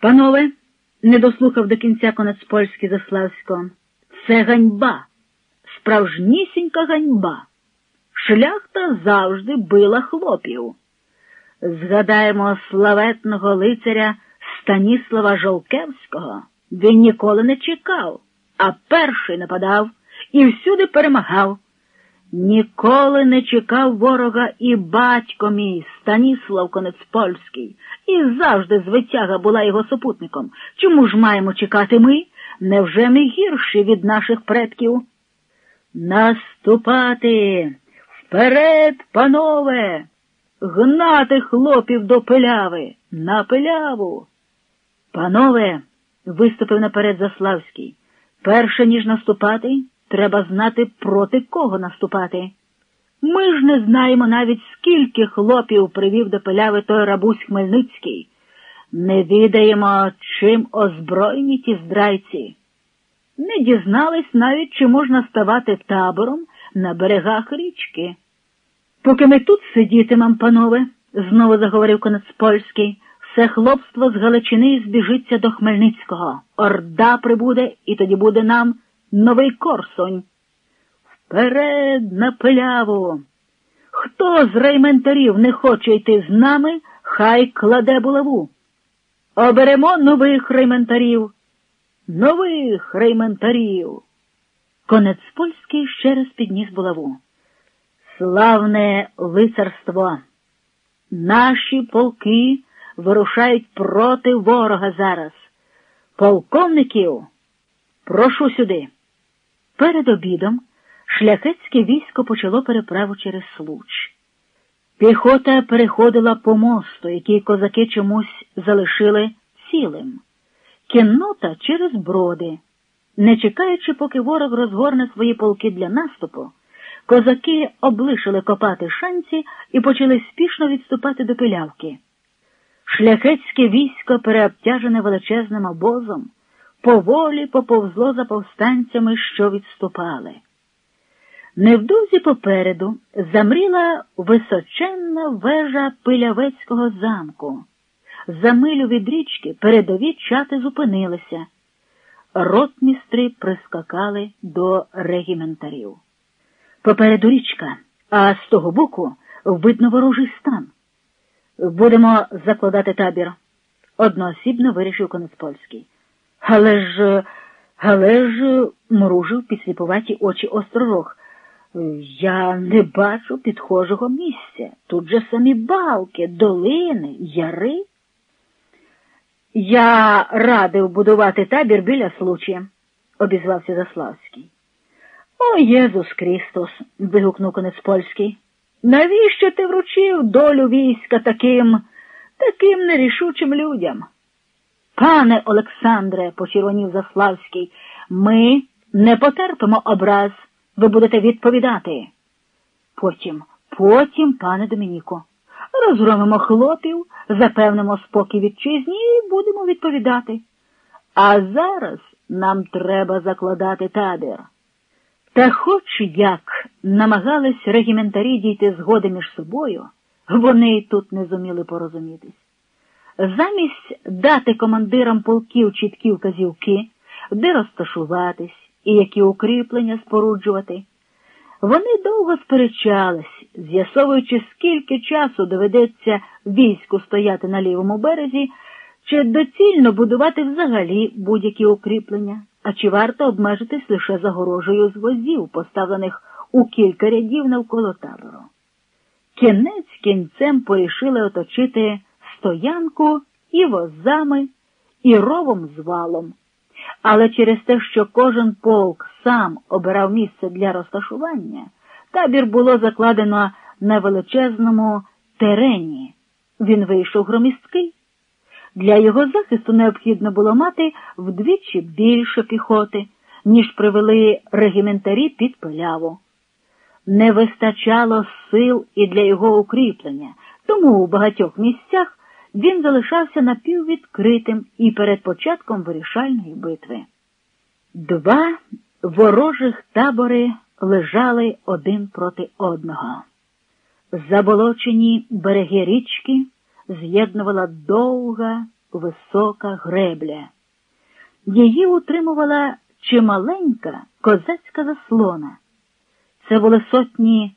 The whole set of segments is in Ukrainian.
Панове, не дослухав до кінця конець польський Заславського, це ганьба, справжнісінька ганьба. Шляхта завжди била хлопів. Згадаємо славетного лицаря Станіслава Жолкевського. Він ніколи не чекав, а перший нападав і всюди перемагав. Ніколи не чекав ворога і батько мій, Станіслав Конецпольський, і завжди звитяга була його супутником. Чому ж маємо чекати ми? Невже ми гірші від наших предків? Наступати вперед, панове, гнати хлопів до пиляви, на пиляву. Панове, виступив наперед Заславський, перше ніж наступати. Треба знати, проти кого наступати. Ми ж не знаємо навіть, скільки хлопів привів до пиляви той рабусь Хмельницький. Не відаємо, чим озброєні ті здрайці. Не дізнались навіть, чи можна ставати табором на берегах річки. Поки ми тут сидітимем, панове, знову заговорив конець польський, все хлопство з Галичини збіжиться до Хмельницького. Орда прибуде, і тоді буде нам новий корсунь. Вперед на пиляву. Хто з рейментарів не хоче йти з нами, хай кладе булаву. Оберемо нових рейментарів, нових рейментарів. Конець польський ще раз підніс булаву. Славне лицарство! Наші полки вирушають проти ворога зараз. Полковників, прошу сюди. Перед обідом шляхетське військо почало переправу через Случ. Піхота переходила по мосту, який козаки чомусь залишили цілим, кіннота через броди. Не чекаючи, поки ворог розгорне свої полки для наступу, козаки облишили копати шанці і почали спішно відступати до пилявки. Шляхетське військо, переобтяжене величезним обозом, поволі поповзло за повстанцями, що відступали. Невдовзі попереду замріла височенна вежа пилявецького замку. За милю від річки передові чати зупинилися. Ротмістри прискакали до регіментарів. Попереду річка, а з того боку видно ворожий стан. Будемо закладати табір, одноосібно вирішив Конецпольський. Але ж, але ж, мружив підсліпуваті очі остророг. Я не бачу підхожого місця. Тут же самі балки, долини, яри. Я радив будувати табір біля случая, обізвався Заславський. О Єзус Христос. вигукнув конець польський. Навіщо ти вручив долю війська таким, таким нерішучим людям? Пане Олександре, почервонів Заславський, ми не потерпимо образ, ви будете відповідати. Потім, потім, пане Домініко, розгромимо хлопів, запевнимо спокій вітчизні і будемо відповідати. А зараз нам треба закладати табір. Та хоч як намагались регіментарі дійти згоди між собою, вони й тут не зуміли порозумітись. Замість дати командирам полків чіткі вказівки, де розташуватись і які укріплення споруджувати, вони довго сперечались, з'ясовуючи, скільки часу доведеться війську стояти на лівому березі, чи доцільно будувати взагалі будь-які укріплення, а чи варто обмежитись лише загорожею з возів, поставлених у кілька рядів навколо табору. Кінець кінцем порішили оточити стоянку і возами, і ровом з валом. Але через те, що кожен полк сам обирав місце для розташування, табір було закладено на величезному терені. Він вийшов громісткий. Для його захисту необхідно було мати вдвічі більше піхоти, ніж привели регіментарі під пиляву. Не вистачало сил і для його укріплення, тому у багатьох місцях він залишався напіввідкритим і перед початком вирішальної битви. Два ворожих табори лежали один проти одного. Заболочені береги річки з'єднувала довга висока гребля. Її утримувала чималенька козацька заслона. Це були сотні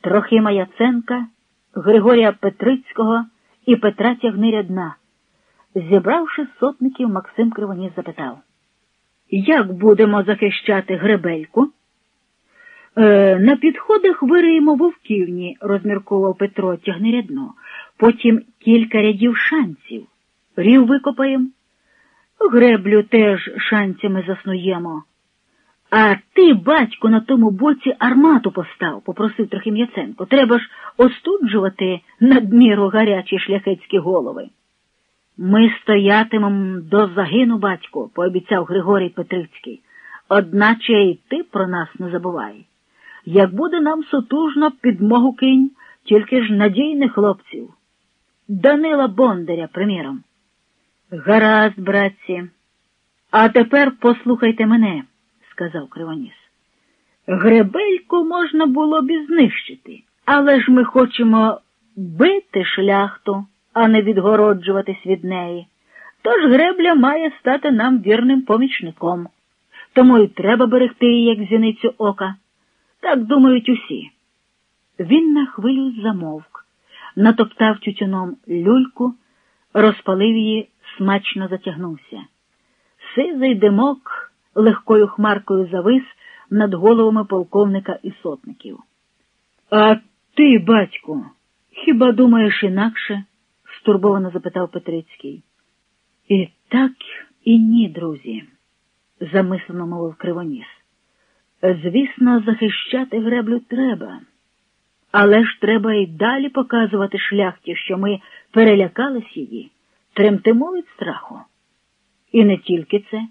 Трохима Яценка, Григорія Петрицького і Петра Тягнирядна. Зібравши сотників, Максим Кривоніс запитав, як будемо захищати гребельку? Е, на підходах вириємо вовківні, розмірковував Петро тягнерядно, потім кілька рядів шанців. Рів викопаємо. Греблю теж шанцями заснуємо. А ти, батько, на тому боці армату постав, попросив Трохим Яценко. Треба ж остуджувати надміру гарячі шляхетські голови. Ми стоятимем до загину, батько, пообіцяв Григорій Петрицький. Одначе й ти про нас не забувай. Як буде нам сутужно, підмогу кинь, тільки ж надійних хлопців. Данила Бондаря, приміром. Гаразд, братці. А тепер послухайте мене, сказав Кривоніс. Гребельку можна було б і знищити, але ж ми хочемо бити шляхту, а не відгороджуватись від неї. Тож гребля має стати нам вірним помічником. Тому і треба берегти її, як зіницю ока. Так думають усі. Він на хвилю замовк, натоптав тютюном люльку, розпалив її, смачно затягнувся. Сизий димок легкою хмаркою завис над головами полковника і сотників. А ти, батьку, хіба думаєш інакше? стурбовано запитав Петрицький. І так, і ні, друзі, замислено мовив Кривоніс. Звісно, захищати греблю треба, але ж треба і далі показувати шляхті, що ми перелякались її, тремтимо від страху. І не тільки це.